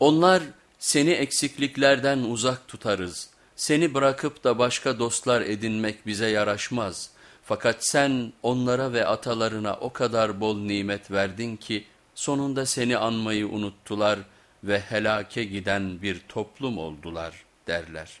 Onlar seni eksikliklerden uzak tutarız, seni bırakıp da başka dostlar edinmek bize yaraşmaz. Fakat sen onlara ve atalarına o kadar bol nimet verdin ki sonunda seni anmayı unuttular ve helake giden bir toplum oldular derler.